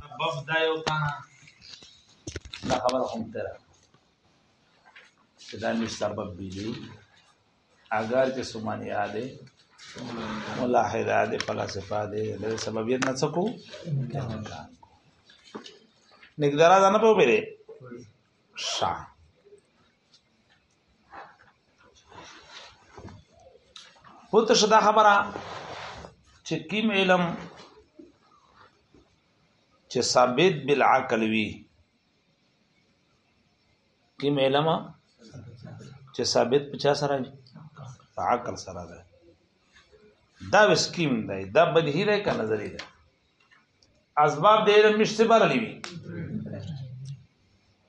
بف دا یو تنه دا خبره هم تر چې دا مې سبب بلی اگر چې سمانی یادې ملاحظه دې فلسفه دې د سببیت نه څه کو نګدارا ځنه په ویلې شاه پوته شدا خبره چې کیم علم چې ثابت بالعقل وی کیم علم چې ثابت په چا سره په عقل سره ده دا وسکیم دی دا بدهی دی که نظری دی اسباب د علم مشته برلی وی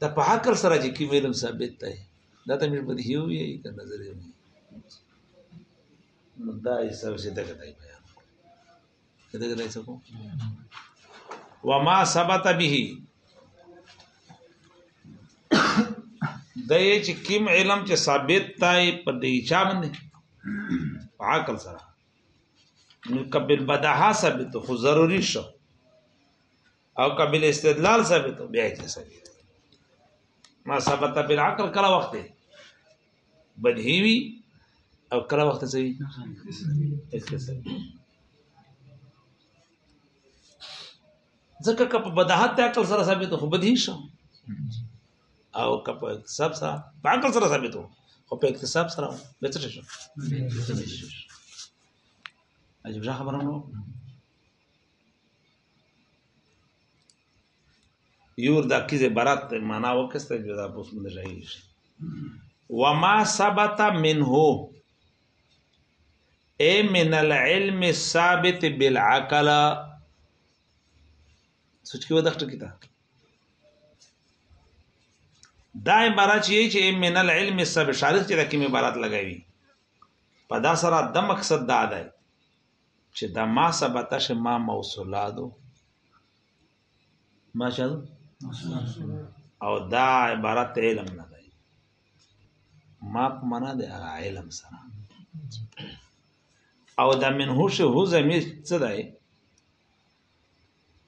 دا په عقل سره چې کوم علم ثابت دی دا ته مې بدیهي وي که نظر یې وي نو دا یې سره چې دغه دی بیان که دغه دی څه کوم وما ثبت به دا یې چې کوم علم چې ثابت دی په دې چا باندې عقل سره نو کبل بدها ثابت خو ضروری شو او قبل استدلال ثابت بیا کې ثابت ما ثبت بالعقل کله وخت دی بدهی وی او کله وخت څه وی ځکه که په بداحت عقل سره ثابت خو بدهی شو او که په اکتساب سره په عقل سره ثابت خو په اکتساب سره به څه شو عجیب خبره نو یور دا کیزه برات معنا وکسته جو دا پوس مند جاهل شي وما ثبت منه اي من العلم الثابت بالعقل سوچ کې ودخت کیتا دا عبارت یې چې من العلم الثابت شارح چې د کوم عبارت لګوي په دا سره د مقصد دا دی چې دا ما ثبت شي ما موصولادو ما شل او دا عبارت علم نه دی ما په معنا د علم سره او دا منه شه هو زمي څه دی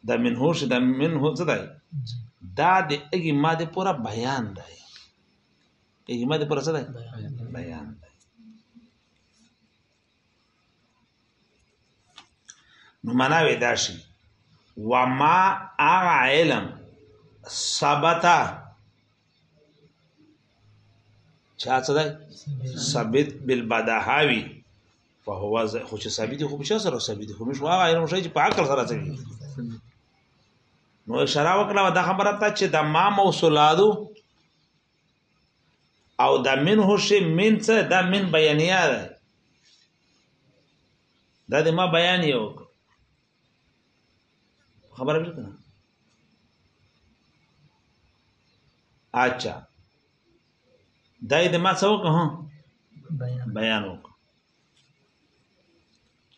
دا منه شه دا منه څه دی دا د اګي ماده پورا بیان دی اګي ماده پورا څه دی بیان نو معنا وې دا شي وما اغه علم ثبتا چا څه ده ثابت بالبداهاوی فهو خو چې ثابت خو بشه سره ثابت خو مش واغه علم شي چې په عقل سره ثابت نو اشاره وکړه دا خبره ته چې د ما موصولادو او دا منه شي من څه دا من بیانیا ده دا د ما بیان یو خبره مې کړه اچھا دای د ما څه وکړه بیان بیان وکړه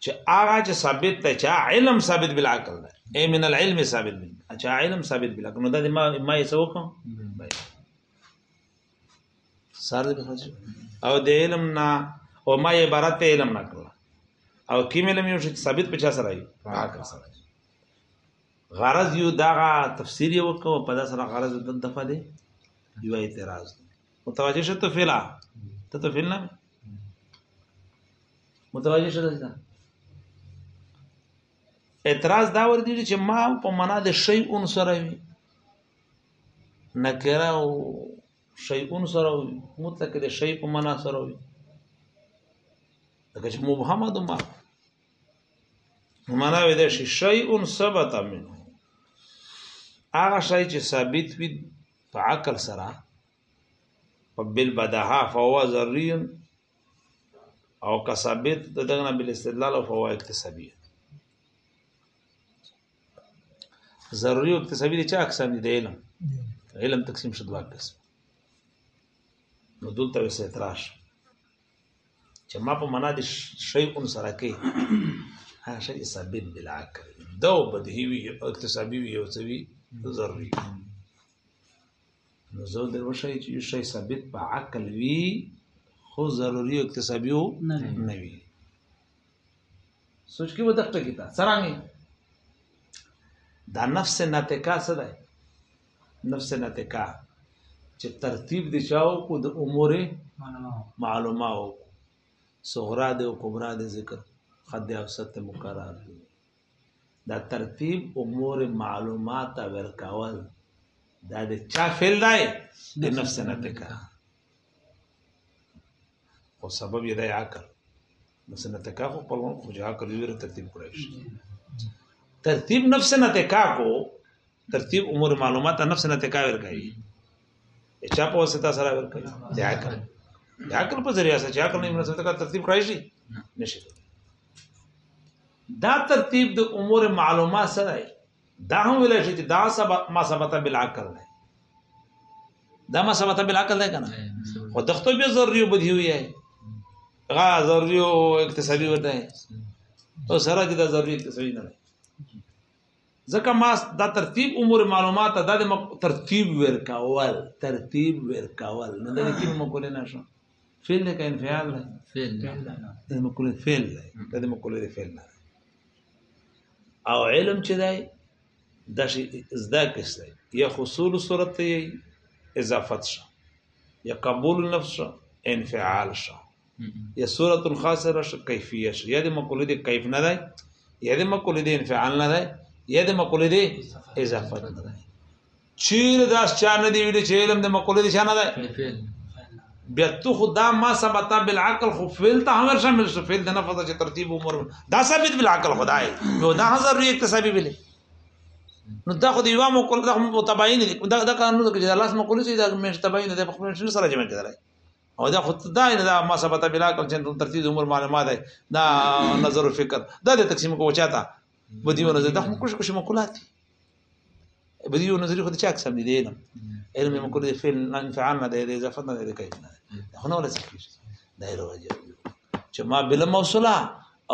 چې هغه چې ثابت ته چې علم ثابت بل عقل ده اي من العلم ثابت بل چې علم ثابت بل عقل نو دا ما ما یې څوک سره به او د علم نه او ما یې عبارت علم نه کړل او کیم علم یو ثابت په چا سره یې عقل سره غرض یو دغه تفسیر یو کو په داسره غرض د دفعه دی یو اعتراض دی متوجه شت فعلا ته ته فعل نه متوجه شت ځه اعتراض دا ور دي چې ما په معنا د شی اون سره وي نکره او شی اون سره وي مطلق د شی په معنا سره وي لکه چې مبهم د ما معنا وي د شی اون ثبت منه هغه شی چې ثابت وي په عقل سره په بل بدها فهو ذری او کثابت دغه نه بل استدلال او فهو اکتسابی ضروري او اکتسابي دي چې اقسام دي د علم علم تقسیم شو دوه قسم نو دلته وسه اعتراض چې ما په معنا د شی اون سره کې هغه شی ثابت بلا کړ دا بدهي وي اکتسابي وي او څه وي ضروري نو زه در وشي چې یو شی ثابت په عقل وي خو ضروري اکتسابي نه وي سوچ کې ودقه کیتا سرانګي دا نفس ناتکا څه ده نفس نتکا چې ترتیب دي چاو کو د امور معلومه او صغرا د او کبرا د ذکر خد اوسط مقرر دي دا ترتیب امور معلومات ورکاول دا د چا فعل دی د نفس نتکا او سبب یې د عقل نفس نتکا خو خپل خو جا کړی ور ترتیب کړی شي ترتیب نفس نتکا کو ترتیب امور معلومات نفس نتکا ور کوي چا په واسطه سره ور کوي د عقل د عقل په ذریعہ سره چې عقل نه نفس نتکا ترتیب کړی شي نشي دا ترتیب د امور معلومات سره دا هم ویل شي چې دا سبب ما ثبت بالعقل دی دا ما ثبت بالعقل دی کنه خو دخته به ضروري بدی وي غا ضروري او اقتصادي ورته او سره چې دا ضروري اقتصادي نه دی ځکه ما دا ترتیب امور معلومات دا د ترتیب ورکاول ترتیب ورکاول نه د کې مو کولای نشم فعل ده که انفعال ده فعل ده د مقول فعل ده که د مقول فعل نه او علم چې دی د شي زده کسته یا حصول صورت یې اضافت شه یا قبول نفس شه انفعال شه یا صورت خاصه را شه کیفیت شه یا د مقول دی کیف نه دی یا د مقول دی انفعال نه دی یا د مقول دی اضافت نه دی چیر داس چا نه دی ویل چې علم د مقوله دي شانه ده بیا تو خدا ما ثبت بالعقل خو فعل ته هر شامل شو فعل د نفذ چې ترتیب عمر دا ثابت بالعقل خدای یو دا هزار ری اکتسابي بلی نو دا خو دی یو مقوله دا متباین دي دا دا قانون کې دا لاس مقوله چې دا مش تباین ده په خپل شنو سره جمع کړی او دا خو دا نه دا ما ثبت بالعقل چې ترتیب عمر معلومات ده دا نظر او فکر دا د تقسیم کو چاته بدیو نظر دا خو کوم کوم مقولات دي بدیو نظری خو د چا اقسام دي علم علم یې مکول فعل نه انفعال نه دی د اضافت نه دی د کیف نه دی خو نه ولا څه کیږي دا یې راوځي چې ما بل موصوله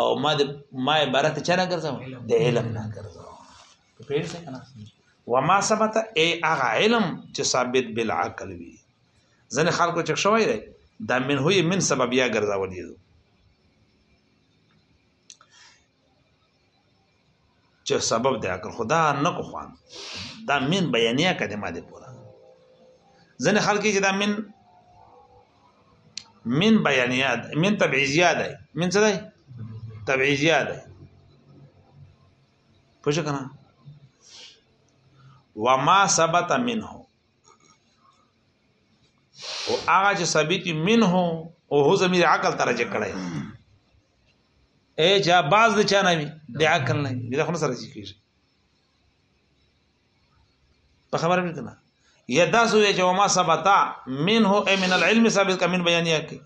او ما د ما عبارت چا نه ګرځم د علم نه ګرځم په پیل څه کنه وما ثبت ای هغه علم چې ثابت بالعقل وي ځنه خلکو چې شوی دی دا من هوی من سبب یا ګرځاولې چې سبب دی اکر خدا نه کو خوان دا من بیانیه کلمه دی پورا ځنه خلک چې دا من من بیانیه من تبعیزیه دی من څه دی تبعیزیه دی پوښښ کنه وما ثبت منه او هغه چې ثابت منه او هو زمير عقل ترجه کړی اے جا باز د چا نه وي د عقل نه وي دا خو سره ذکر کیږي په خبره مې کنه یا دا سو چې وما ثبت منه اي من العلم ثابت کمن بیانیه کې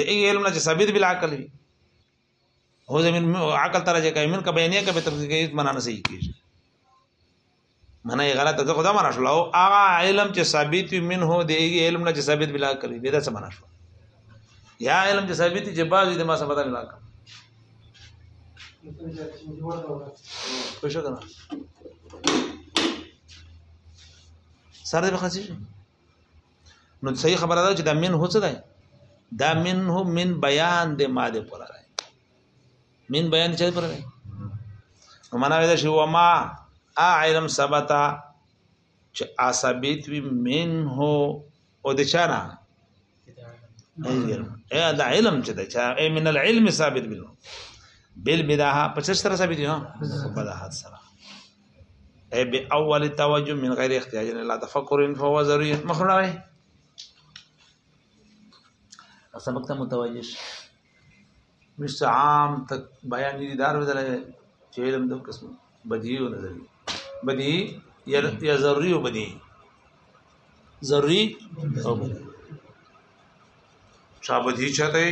د علم نه چې ثابت بلا عقل وي هو زمين عقل ترجه کوي من کا بیانیه کې به تفسیر کوي معنا نه صحیح کیږي منه یې غلطه ده خدا منه شو او هغه علم چې ثابت وي منه دی علم نه چې ثابت بلا کوي به دا څه منه شو یا علم چې ثابت چې بعض دې ما ثابت نه راکړ خو شو کنه سره به خاصی شي نو صحیح خبره ده چې دا من هو څه ده دا منه من بیان د ماده پر من بیان چا پر دی نو معنا ودا شی و ما ا علم ثبتا چې اثبت وی منه او د چانا اے دا علم چې دا چا اے من العلم ثابت بل بل بداها په څه سره ثابت دی نو بداها سره اے به اول توجه من غیر احتیاج الا تفکر فهو ضروری مخړوي اصل وخت متوجه مشت عام تک بیان دي دار بدل چې علم د قسم بدیهی او نظری بدیهی یا ضروری او بدیهی ضروری او بدیهی شابدی چاته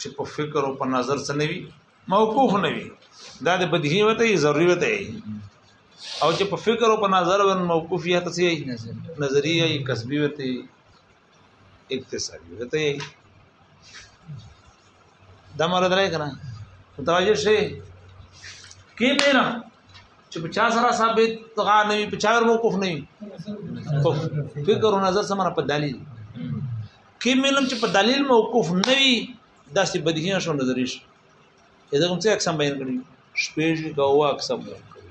چې په فکر او په نظر سنوي موقوف نه وي دا د بدیهی وته ضروری وته او چې په فکر او په نظر ور موقوفیت سي نظریه کسبی وته اقتصادي ته دا مراد راي کنه متوجه شي کې به نه چې 50 سره ثابت غا نه وي 50 موقوف نه وي فکر او نظر سره په دلیل کې ملم چې په دلیل موقوف نه وي داسې بدیهي شو نظریش اذا کوم څه اقسام بیان کړی شپږ غوا اقسام بیان کړی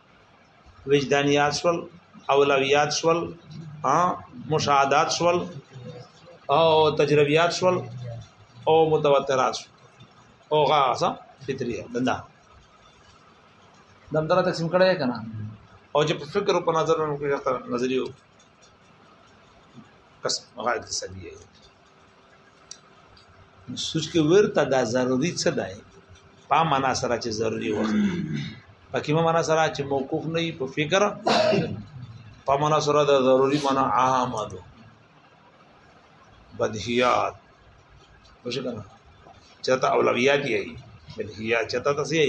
وجدانیات شول اولویات شول مشاهدات شول او تجربیات شول او متواترات شول او غاصه فطریه دنده دم دره تقسیم کړی کنه او چې په فکر او په نظر نظریو کس هغه اقتصادي سوچ کې ورته دا ضروری څه دی په معنا سره چې ضروری وخت پکې ما معنا سره چې موقوف نه په فکر په معنا سره دا ضروری معنا عامه ده بدهیات وشه کنه چاته اولویات یې بدهیات چاته تاسو یې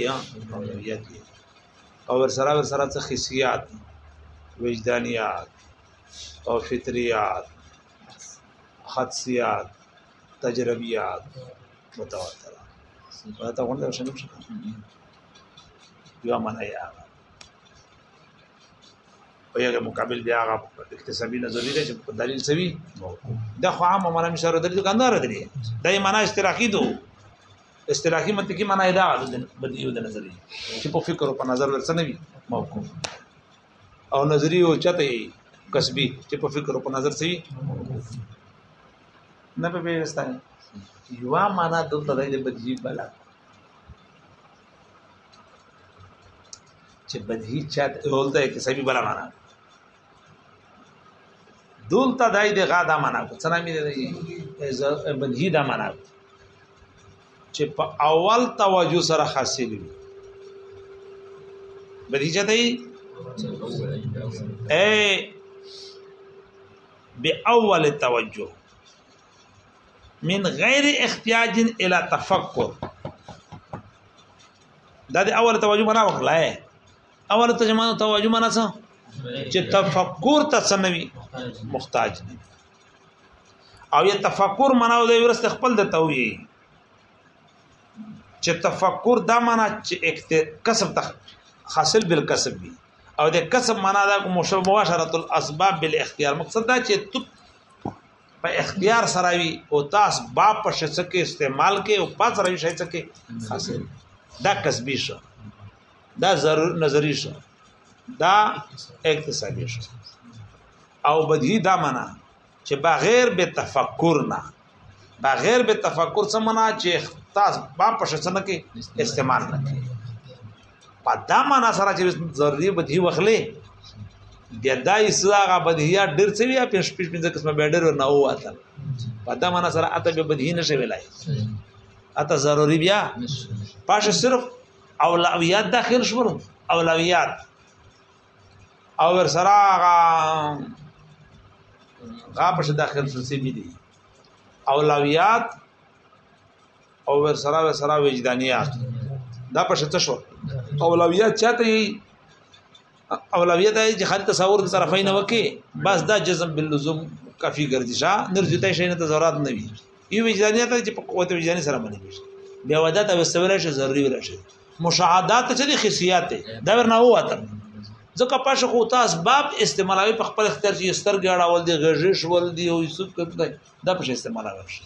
اولویات یې او ور سره ور سره څه خصيات وجدانيات او فطريات حدسیات تجربیات متواتر په تا غونډه شنو شي یو معنا یا په یوه مقابل بیا هغه اقتصادي نظریه ده چې په دلیل سوي دا خو عامه معنا مشاره دلیل کاندار دی دا یې معنا اشتراکي دو اصطلاحي منطقي معنا دا د بدیو د نظریه چې په فکر او په نظر ورسنوي موقوف او نظری او چته کسبی چې په فکر او په نظر سي نه په بیرستان یو معنا دلته د بدیهی بل چې بدیهی چات اولته کسبی بل معنا دلته دای د غا دا معنا څنګه مې دی بدیهی دا معنا چې په اول توجه سره حاصل وي بدیجه دی اے بی اول توجه من غیر احتیاج الى تفکر دا دی اول توجه منا وکړه اول توجه منا څه چې تفکر ته سنوي محتاج نه او یا تفکر معنا او د ورسته خپل د توي چې تفکر دا معنا چې کسب تخ حاصل بالکسب وي او د کسب معنا دا مباشرت الاسباب بالاختيار مقصد دا چې تو په اختیار سره وي او تاسو با په شڅکه استعمال کې او پات راوي شڅکه حاصل دا کسبي شو دا ضرور نظری شو دا اقتصادي شو او بدی دا معنا چې بغیر به تفکر نه بغیر به تفکر څه معنا چې تاسو با په شسنه کې استعمال نه کوي په دا معنا سره چې ضروري بدی وخلې بیا دا اسلاغه بدیه ډیر څه بیا پنځ پنځه قسمه به ډیر نه واته په دا معنا سره اته به بدی نشي ویلای اته ضروري بیا پاشه صرف اولویات داخل شول اولویات او ور سره هغه غا په داخل سلسله دي اولویات او ور سره ور سره وجدانیات دا په شته شو اولویات چاته اولویت دی چې خل تصور د طرفین وکي بس دا جزم باللزوم کافی ګرځي شا نرجته شي نه ته ضرورت نه وي یو وجدانیت چې په قوت وجداني سره باندې بیا ودات او استوره شي ضروري ورشي مشاهدات ته چلی خصيات دی دا ورنه وته ځکه پښه خو تاسو باب استعمالوي په خپل اختیار چې ستر ګړاول دی غږیش ول دی او یوسف کوي دا پښه استعمالوي شي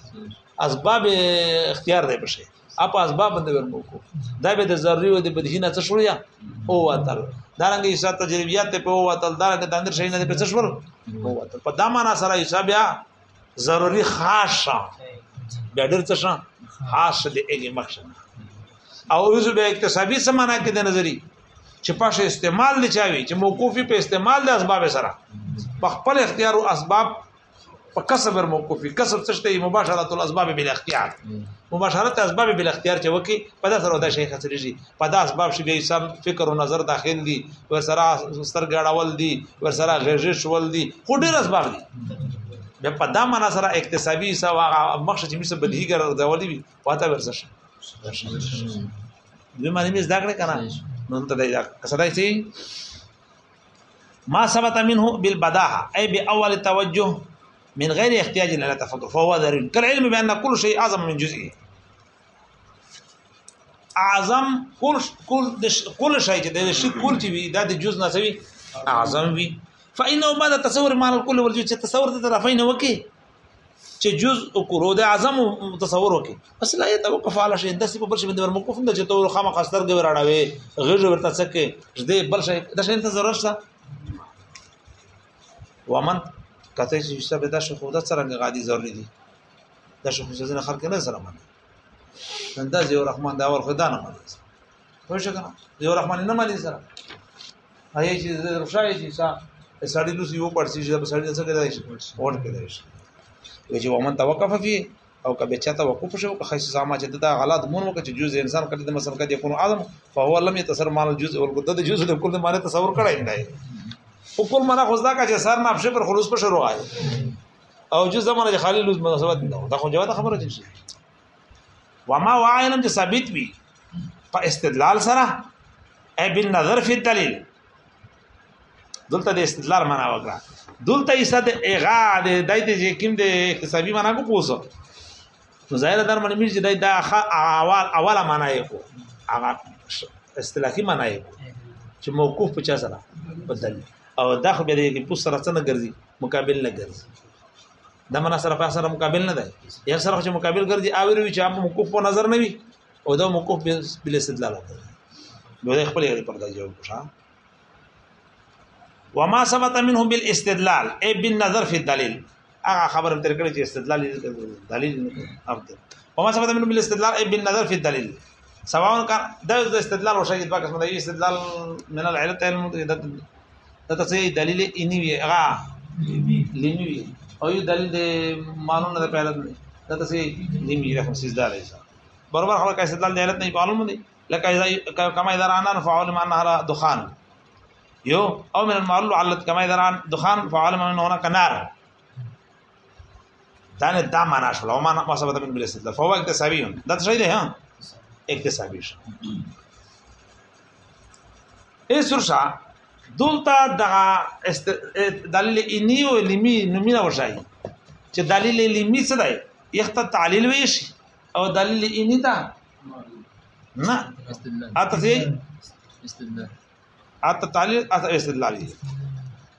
اسباب اختیار دی پښه اپ اسباب باندې ورمو کو دا به د ذری او د بدهینه څه شو یا او وتل دا رنګ یې سات تجربیات په او وتل دا رنګ د اندر شي نه په څه شو او وتل په دا معنا سره حساب یا ضروري خاص شه بیا ډېر څه شه خاص دې اګي مخ شه او روز به اکتسابي سمانا کې د نظری چې پښه استعمال دي چاوي چې موقوفي په استعمال د اسباب سره په خپل اختیار او اسباب په کسب ور موقوفي کسب څه شته مباشرت الاسباب بل اختیار مباشرت اسباب بل اختیار چې وکی په دغه سره د شیخ سريږي په دا اسباب شي به سم فکر او نظر داخل دي ور سره سترګې اړول دي ور سره غږې شول دي خو ډېر اسباب دي به په دا معنا سره اکتسابي سو هغه مخشه چې مشه بدیهي ګرځولې وي پاته ورسه شي دوی باندې مې زده کړې کنه نو ته دا کسدای شي ما ثبت منه بالبداهه اي باول توجه من غير احتياج الى تفكر فهو ذرير كالعلم بان كل شيء اعظم من جزئه اعظم کل کل د کل شي چې د شي کل چې وي دا د جز نه سوي اعظم وي فإنه بعد تصور معنى الكل والجزء چې تصور د طرفین وکي چې جز او کلو د اعظم تصور وکي بس لا يتوقف على شيء د سبب بل شي باندې موقوف نه چې تو خامخ خستر ګور اړوي غیر ورته څه کې دې بل شي د شي ته ضرورت څه ومن کته چې څه به دا شخو د څرنګ غادي ضروري دي دا شو چې ځنه خلک نه سره مني دا زیو رحمان دا ور خدا نه مني خو شو کنه زیو رحمان نه مني سره هي چې زه رښای چې سا سړی نو یو پړسي چې په سړی څه کېدای شي اور کېدای شي وی چې ومن توقف فی او کبه چا توقف شو که خیس ساما چې دا غلط مون وکړي چې جزء انسان کړي د مثلا کدي کونو اعظم فهو لم يتسر مال الجزء والقد د جزء د کل د معنی تصور کړای نه او کل معنی خو ځکه چې سر نه پر خلوص په شروع آئے او جز زمونه خالي لوز مناسبت نه دا خو جواب خبره دي شي وما وعلم چې ثابت وي په استدلال سره اي بالنظر في الدليل دلته د استدلال معنا وکړه دلته یې صد اغا د دای د کوم د اکتسابي معنا کو پوسو نو ظاهر در منی میر چې دای دا اول اوله معنا یې کو هغه اصطلاحي معنا یې کو چې موقوف په چا سره بدل او دا خو به دې په سره څنګه ګرځي مقابل نه ګرځي د من سره په سره مقابل نه ده یا سره چې مقابل ګرځي او وی چې هم موقوف په نظر نه وي او دا موقوف بل استدلال کوي نو د خپل یې پردا جواب وشا وما ثبت منه بالاستدلال اي بالنظر في الدليل هغه خبره تر کړې چې استدلال دلیل نه کوي وما ثبت منه بالاستدلال اي بالنظر في الدليل سواء كان ده استدلال وشيء باقي اسمه ده استدلال من العلة علم دا ته صحیح دلیل یې نه وی هغه لینی وی او یو دلیل د مانو نه پیدا دی دا ته صحیح لینی رحم سیز دار ایسا برابر خبر کیسه دل دلالت نه معلوم دی لکه اذا کما اذا رانا فعل ما نهر دخان یو او من المعلوم علت کما اذا ران دخان فعل ما هنا کنار دا نه دا معنا شول او معنا مصابه من بل استدلال فهو اکتسابي دا څه دی ها اکتسابي شو ایسرشا دلته دغه است... دلیل علمی او علمی نومینه وشای چې دلیل علمی څه دی یخت تعلیل ویش او دلیل علمی دا نه اته سي استدلال اته تعلیل اته استدلال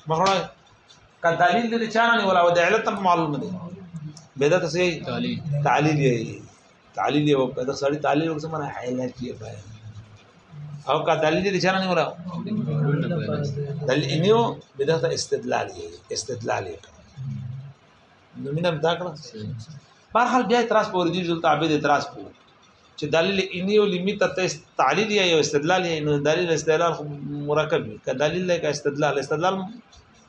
مخړه کا دلیل دې چانه ولا ود علت معلوم دی بدعت سي تعلیل تعلیل تعلیل یو کده سړی تعلیل ورسره معنی حیلا کیه بیان او کا دلیل دې چانه نه وره دلیل نیو بدغه استدلال یې استدلال یې نو مینم دا کړه په حال بیا اعتراض پورې دی ځل تعبیر اعتراض پورې چې دلیل انیو لیمیت ته تعلیل یا استدلال یا نو دلیل استدلال خو مرکب وي که دلیل یا استدلال استدلال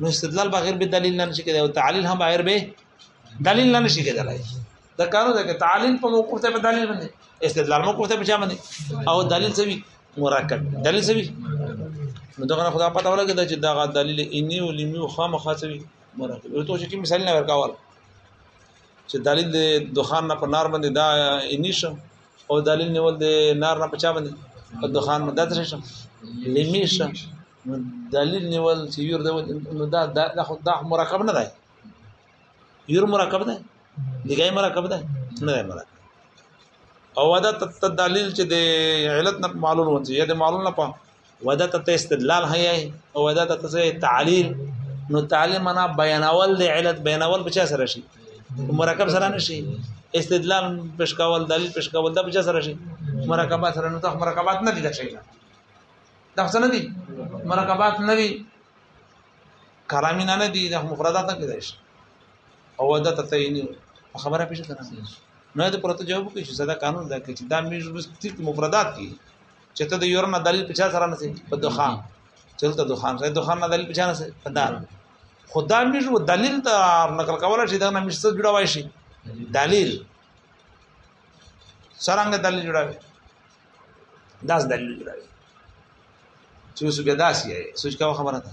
نو استدلال بغیر به دلیل نه شي کېدای او تعلیل هم بغیر به دلیل نه شي کېدای دا کارو ده چې تعلیل په موقوف ته په دلیل باندې استدلال موقوف ته په چا باندې او دلیل څه وي مرکب دلیل څه وي نو دغه خدا پته ولګی دا چې دغه دلیل انی او لمی او خام خاصوي مرکب یو تو چې کی مثال نه ورکاول چې دلیل د دخان نه په نار باندې دا انی شو او دلیل نیول د نار نه پچا باندې په دخان باندې درې شه لمی شه نو دلیل نیول چې یور دی نو دا دا دا مرکب نه دی یور مرکب دی دګای مرکب دی نه دی مرکب او دا دلیل چې د علت نه معلوم ونځي یا د معلوم نه په وده ته استدلال هي او وده ته تعلیل نو تعلیل معنا بیانول د علت بیانول بچا سره شي مرکب سره نشي استدلال پیش کول دلیل پیش کول دا بچا سره شي مرکبات سره نو ته مرکبات نه دي دا شي دا څه نه دي مرکبات نه دي کلامی نه دي د مفردات نه کېدای شي او وده ته تعیني خبره پیش کړه نه د پروت جواب کوي چې دا قانون دا کې چې دا مې مفردات دي چې ته د یورن نه دلیل پچا سره نه سي په دخان چلته دخان سره دخان نه دلیل پچا نه سي په دار خدا مش و دلیل ته نقل کول شي دا نه مش څه جوړوي شي دلیل سرنګ دلیل جوړوي داس دلیل جوړوي چې اوس به داسي سوچ کا خبره ده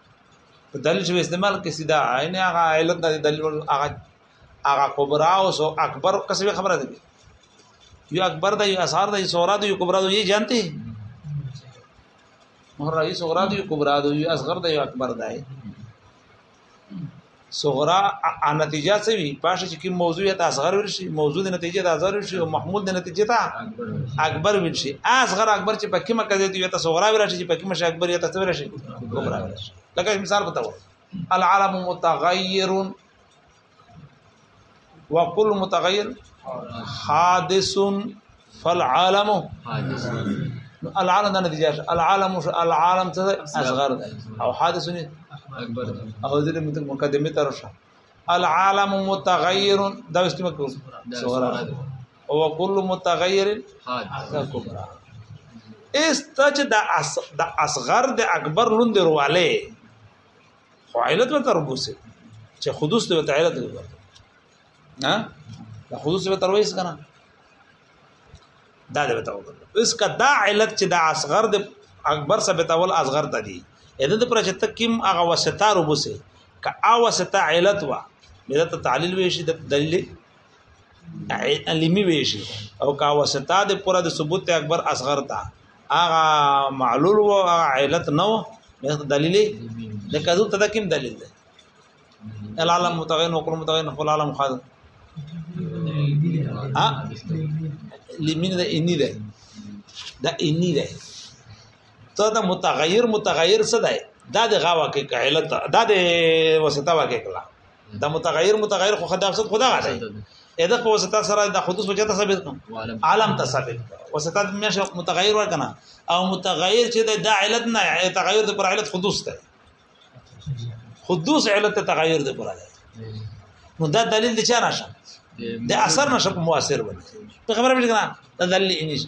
په دلیل شوی استعمال کې سیدا عین هغه علت نه دلیل هغه هغه کبرا او سو اکبر قسم خبره ده یو اکبر ده یو اثار ده یو صغرا ده یو کبرا ده یی جانتے مهر رئیس صغرا ده یو کبرا ده یو اصغر ده یو اکبر ده صغرا ا نتیجه څه وی پاشه چې کوم موضوع ته اصغر ویل شي موضوع د نتیجه ته اصغر ویل شي او محمول د نتیجه ته اکبر ویل شي اصغر اکبر چې پکې مکه دې ته صغرا ویل شي پکې مشه اکبر یا ته ویل شي کبرا ویل شي لکه مثال بتاو العالم متغیر وکل متغیر حادث فالعالم العالم دا نتیجه العالم العالم څه اصغر ده او حادث نه اکبر ده او دې مقدمه تر شه العالم متغیر دا استعمال کوو صغرا او کل متغیر حادث کبرا استج د اصغر د اکبر لوند رواله خو علت به تربوس چې حدوث ته وته علت ورته ها دا حدوث به ترويس کنه دا دې وته وکړه اس کا دا علت چې دا اصغر د اکبر ثابت اول اصغر ته دي اذن د پر چې تکیم هغه وستا ربوسه کا اوستا علت وا مدته تعلیل وی شي د دلیل علمی ویشي او کا وستا د پوره د ثبوت اکبر اصغر تا اغه معلول و علت نو دلیل د کذو تدکم دلیل ده العالم متغین وکړو متغین خپل عالم خاص ها لمن ده انی ده ده انی ده ته د متغیر متغیر څه ده دا د غوا کې علت دا د وستا واکې کړه دا متغیر متغیر خو خدای افسد خدا غاله اذا په وسطه سره د حدوث وجته ثابت نو عالم ته ثابت وسطه د مشه متغیر ورکنه او متغیر چې د علت نه تغیر د پر علت حدوث ته حدوث علت ته تغیر د پر علت نو دا دلیل د چا نشه د اثر نشه په موثر باندې په خبره مې کنه دا دلیل انیش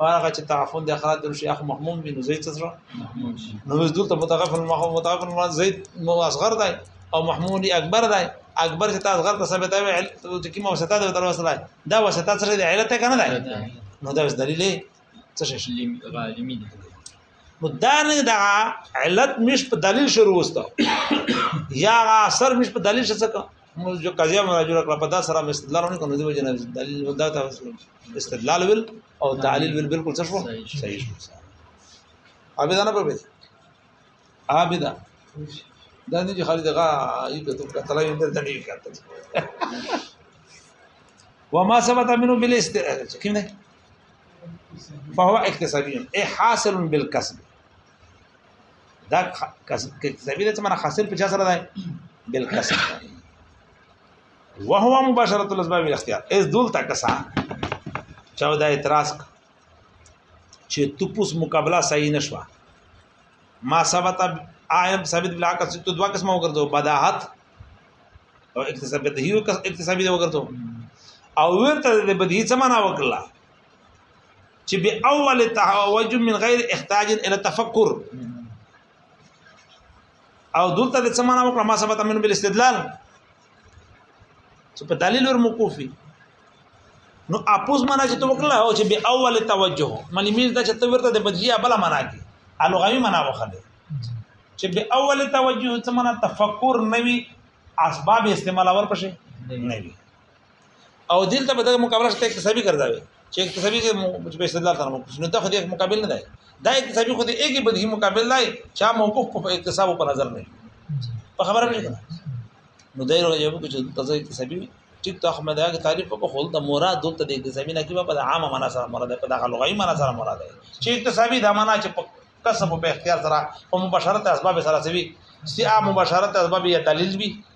او هغه چې تعفن د اخراج درشي اخو محموم وي نو زید څه سره محموم شي نو اوس دلته متغف المحموم متغف المحموم زید مو اصغر دی او محموم دی اکبر دی اکبر چې تاسو غر ته ثابت وي چې کومه وسطه ده تر وسطه دا وسطه سره د علت کنه ده نو دا دلیل څه شي عالمي دي نو دا نه دا علت مش په دلیل شروع وسته یا اثر مش په دلیل شڅکه موږ جو قضیه مراجعه کړه په دا سره مې استدلال نه کوو دی وجنه دلیل ودا ته استدلال ول او تعلیل ول بالکل څه شو صحیح شو عابد نه پوهې عابد دا نه چې خالد غا یې ته کتلې اندر ته ډیر کتل وما ثبت منه بالاست كيف فهو اكتسابي اي حاصل بالكسب دا کسبی د څمنه خاصل په چا سره ده بل کسب وهو مباشره الاسباب الاختیار اس دول تا کسا چاو دا اعتراض چې توپوس مقابله صحیح نشوه ما ثبت ایم ثابت بلا کس تو دوا قسمه وګرځو بداحت او اکتسابي د هیو اکتسابي وګرځو او ورته د بدی څه معنا وکړه چې به اول تهوج من غیر احتاج الى تفکر او دلته د سمانه وکړه ما ثبت من بالاستدلال چې په دلیل ور موقوفي نو اپوز معنا چې تو وکړه او چې به اول توجه معنی میر دا چې تو ورته د بدیه بل معنا کې الغوی معنا وخده چې به اول توجه څه معنا تفکر نوي اسباب استعمال اور پشه نوي او دلته په دغه مقابله کې اکتسابي ګرځاوي چې اکتسابي چې په استدلال سره موقف نو دا خو دې مقابل نه دی دا اکتسابي خو دې ایګي بدی مقابل دی چې موقف په اکتساب په نظر نه په خبره نه نو دای له جواب کې چې تاسو اکتسابي ټیک ته احمد هغه تعریف په خول د مراد دلته د اکتسابي نه کیبه په عامه معنا سره مراد په دغه لغوي معنا سره مراد چې اکتسابي د معنا چې په کسب په اختیار سره په مباشرت اسباب سره سوي سي عام مباشرت اسباب یا دلیل وي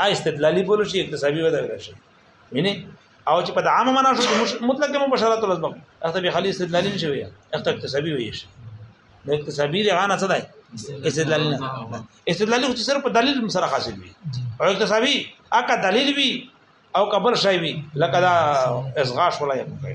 آ استدلالي بولو شي اکتسابي ودا ولا شي ویني او چې په د عامه معنا شو مطلق کې مباشرت لازم اخته به خالي استدلالي نشي وي اخته اکتسابي وي شي نو اکتسابي دی غانه څه دی استدلال نه استدلال خو صرف په دلیل سره حاصل وي او اکتسابي اکه دلیل وي او قبل شي وي لکه دا اسغاش ولا یې کوي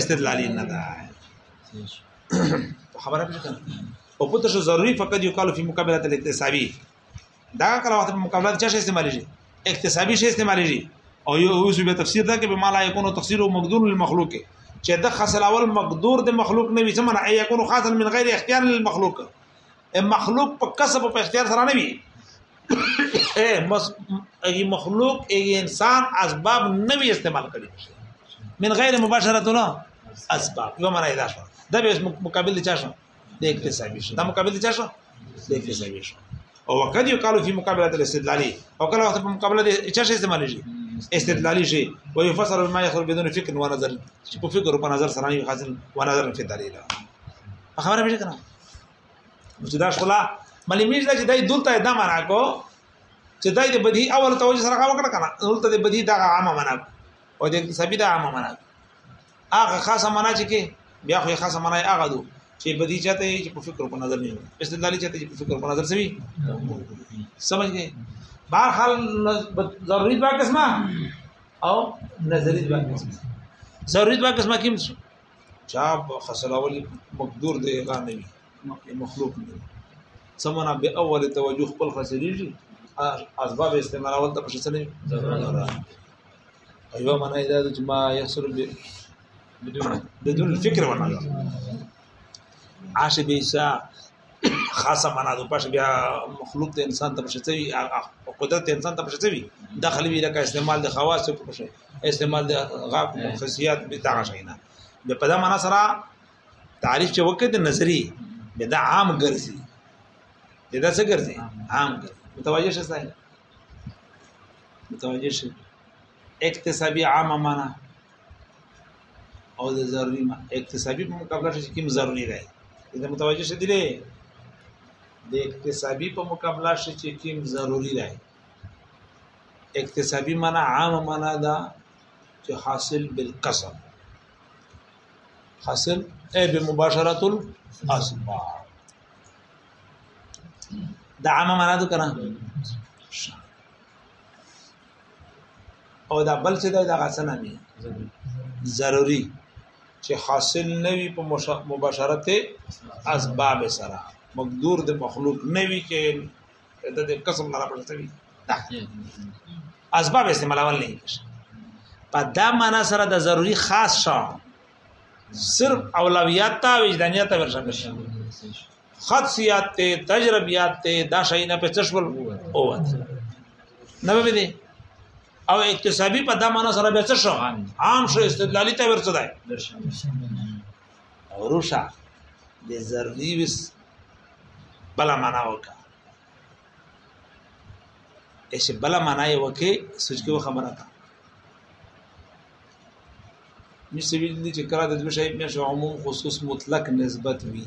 استدلالی نه ده خبره مې کړه او پته شو ضروری فقط یو کال فی مقابله الاقتصابی دا کله وخت په مقابله چا شي استعمالي شي اقتصابي شي استعمالي شي او یو اوس به تفسیر دا کې به مالا یکونو تفسیر مقدور للمخلوق چې د خاص الاول مقدور د مخلوق نه وي چې منع یکونو خاصا من غیر اختیار للمخلوق مخلوق په کسب او په اختیار سره نه وي اے مس ای مخلوق ای انسان اسباب نه وي استعمال کړي من غیر مباشرته نه اسباب یو معنی دا شو دا به مقابل چا شو د اقتصادي شو دا مقابل چا شو د اقتصادي شو او وقد يقال في مقابله الاستدلال او کله وخت په مقابله د چا شي استعمال شي استدلالي شي او يفسر بما يخرج بدون فکر و نظر چې په فکر او په نظر سره نه حاصل و نظر په دلیل خبره به کنه چې دا شولا ملي میز چې دای دلته دا معنا کو چې دای د بدی اول توجه سره کاوه کړه کنه دلته د بدی دا عامه معنا او د اقتصادي دا عامه معنا هغه خاصه معنا چې کې بیا خو خاصه معنا یې هغه دو چې بدی چاته چې په فکر په نظر نه استدلالي چاته چې په فکر په نظر سوي سمجھ گئے بهر حال ضروري دوه قسمه او نظري دوه قسمه ضروري دوه قسمه کوم څه چا خسراول مقدور دی هغه نه وي مخلوق نه وي سمنا به اول توجه خپل خسرېږي اسباب استعمالول ته پښې نه ایوه معنا دا چې ما يحصل بدون بدون فکر ورنه عاش بيسا خاصه معنا د پښ بیا مخلوق د انسان ته پښې وي او قدرت انسان ته پښې وي داخلي وی لکه استعمال د خواص په پښې استعمال د غاب خصيات به دغه شینا به په دا معنا سره تعریف چې وکړي د نظری به دا عام ګرځي دا څه ګرځي عام ګرځي متوجه شې متوجه شې اکتسابي عامه معنا او د ضروري اکتسابي په مقابله کې کوم ضروري دی دا متوجه شې دي د اکتسابي په مقابله کې کوم ضروري دی اکتسابي معنا عامه معنا ده چې حاصل بالقسم حاصل اي بمباشره الاسباب دا عامه معنا ده کنه او دا بل څه دی دا غسنه نه ضروری چې حاصل نوي په مباشرت اسباب سره مقدور د مخلوق نوي چې د دې قسم نه راپښتوي اسباب استعمالول نه کیږي په دا معنا سره د ضروری خاص شو صرف اولویات ته وجدانیات ورشم خدسیات ته تجربیات ته دا شي نه په چشول اوت نه به دي او اکتسابي په دمانه سره به څه شو عام شو استدلالي ته ورڅ دی روشا د ذری وس بلا معنا وکا ايش بلا معنا یې وکي سوچ کې خبره تا مې سویل دي چې کړه د دوه شی په عموم خصوص مطلق نسبت وي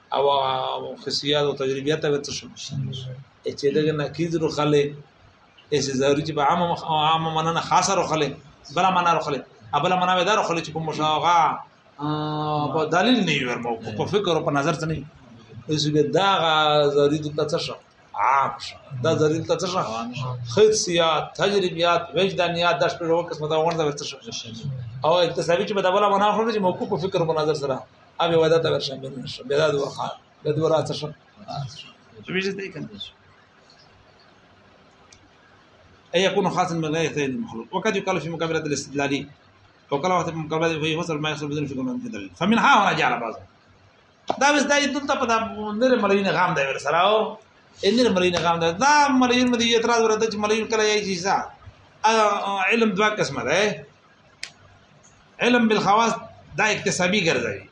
او خصيات او تجربيات به تشم چې دغه نقيض رو خلې اس ضروري چې په عامه مخ او عامه معنا نه خاصه رو خلې بل معنا رو خلې ابل معنا به دار خلې چې په مشاغه په دلیل نه ور مو په فکر او په نظر ته نه اوس به دا ضروري د تشم عام شو دا ضروري ته تشم خصيات تجربيات وجدانيات د شپږو قسمه دا ورته ورته او اقتصادي چې په دغه معنا خو چې موقوف فکر په نظر سره ابي ودا ته ورشم بل نشم بیا د وخا د دوه راته شم ویژه دې کنه اي يكون خاصا من غير تأييد المخلوق وقد يقال في مقابلة الاستدلال وقال وقت مقابلة في فصل ما يحصل بدون شكل من الدليل فمن ها هنا جعل بعض دا بس دا دلته په دا نره مليين غام دی ور سره او نره مليين غام دی دا مليين مدي اعتراض ورته چې مليين کله یې چې علم دوا قسمه ده علم بالخواص دا اکتسابي ګرځوي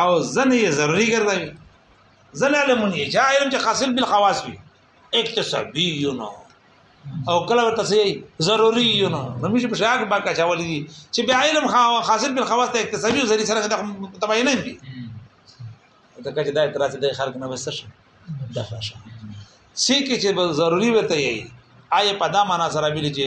او ځنه یې ضروري ګرځوي ځنه علمونه یې جا علم چې حاصل بالخواص وي اکتسابي یو نو او کله ورته سي ضروري یو نو نو مې په شاګ با کا چاولې دي چې بیا علم حاصل بالخواص ته اکتسابي ذری سره د تبعین نه دي دا کله دا اعتراض د خلک نه وسر شي دا فاشه سې کې چې ضروري وته یي آی په دا معنا سره ویل چې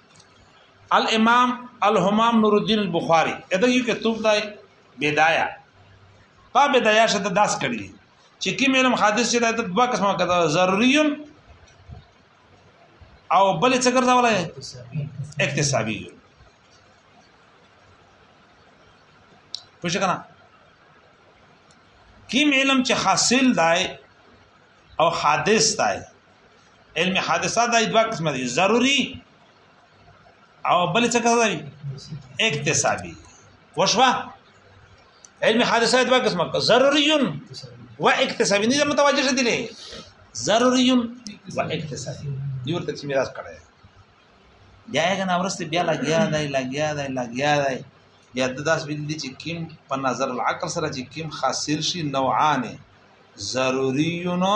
الامام الهمام نور الدین البخاری اته یو کتاب دی بدايه په بدايه شته داس کړی چې کوم علم حادث چې د دوه قسمه کده ضروري او بل څه ګرځولای اکتسابي پوښښ کنا کیم علم چې حاصل دی او حادث دی علم حادثه دا دوه قسم دي ضروري او بل څه کوي اکتسابي وشوا علم حادثه دوه قسم ضروري و اکتسابي نه متوجه شدي لې ضروري و اکتسابي دی ورته چې میراث کړی بیا یې کنه ورسته بیا لګیا دی لګیا دی لګیا دی بیا د داس بل دي چې کیم په نظر العقل سره چې کیم خاصر شي نوعانه ضروري نو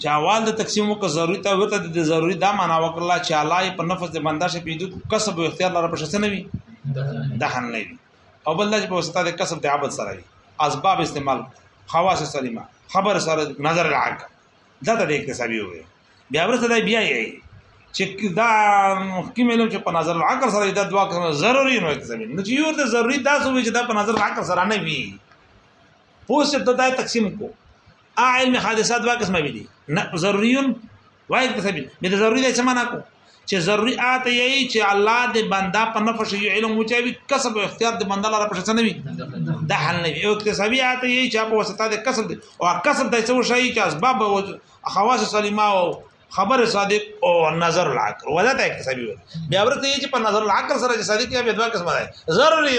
چې اول د تقسیم وک ضروري ته ورته د ضروري دا معنا وکړه چې الله په نفس د بنده شي پیدو کسب او اختیار لپاره پښه نه وي دهن نه وي او بل چې په واسطه د کسب د عبادت سره وي اسباب استعمال خواص سلیمه خبر سره نظر العاق دا د اکتسابي وي بیا ورته دا بیا یې چې دا کوم علم چې په نظر العقل سره دا دوا کوم ضروري نه اکتسابي نو چې یو د ضروري تاسو وي چې دا په نظر العقل سره نه وي پوسټ ته دا تقسیم کو ا علم حادثات دوه قسمه وي دي ضروريون واحد قسم دي به ضروري ده څه معنا کو چې ضروري آته یي چې الله دې بندا په نفع شي علم وچوي کسب او اختیار دې بندا لپاره پښه نه وي د حل نه وي او اکتسابي آته یي چې په واسطه د کسب دي او کسب د څه شي چې اسباب او خواص سلیمه او خبر صادق او نظر العقل ودا ته اکتسابي بیا ورته یي چې په نظر العقل سره چې صادق یا به دوه قسمه ده ضروري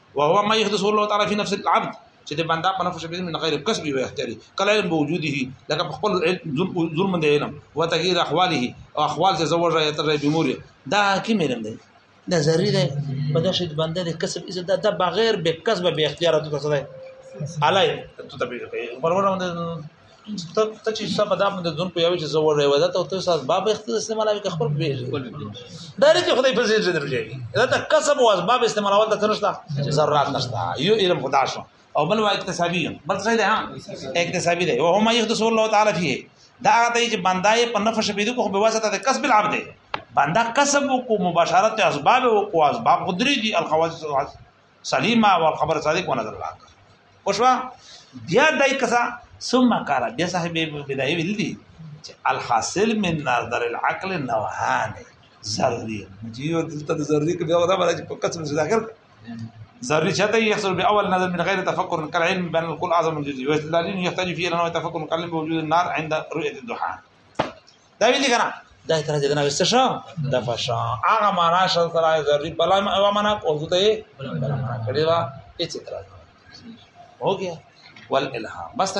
وهو ما يحدث الله تعالی فی نفس العبد چې د بندا په نفس به من غیر کسب وي اختیاري کله علم بوجوده لکه په خپل ظلم دی علم او تغیر احواله او احوال چې زوجه یا تر بمور دا حکیم علم دی دا ضروري دی په دغه شی بنده د کسب عزت دا, دا بغیر به کسب به اختیار ته څه دی علای ته تبلیغ کوي پرونه ته ته چې څه په دامن د ځون په یوه چې زور دی ودا ته ته ساز باب اختیار استعمال وکړ خپل به ډایرکټ خدای په زیر زیر درځي دا ته کسب واز باب استعمال ول ته نشته ذرات نشته یو علم خدا شو او بل وا اکتسابي بل څه دی ها اکتسابي دی او هم یحدث الله تعالی فيه دا هغه دی چې بندای په نفع شپې کو به واسطه د کسب العبد دی بندا کسب کو مباشرت اسباب او کو اسباب قدرت دي الخواص سلیم او خبر صادق و نظر الحق وشوا بیا دای کسا ثم قال بیا صاحب بدایي ویل دي چې الحاصل من نظر العقل نوعان ضروري یو دلته ضروري کې بیا ودا باندې په قسم څه ذکر ضروري چاته يحصل باول نظر من غير تفكر كالعلم بان الكل اعظم من الجزء واستدلال يحتاج فيه الى نوع تفكر كالعلم بوجود النار عند رؤيه الدخان دا ویل کنه دا تر دې نه وسته شو د فشا هغه معنا شل سره ذری بلا او معنا کوزو ته بلا معنا کړي وا هیڅ اعتراض هو گیا والالهام بس ته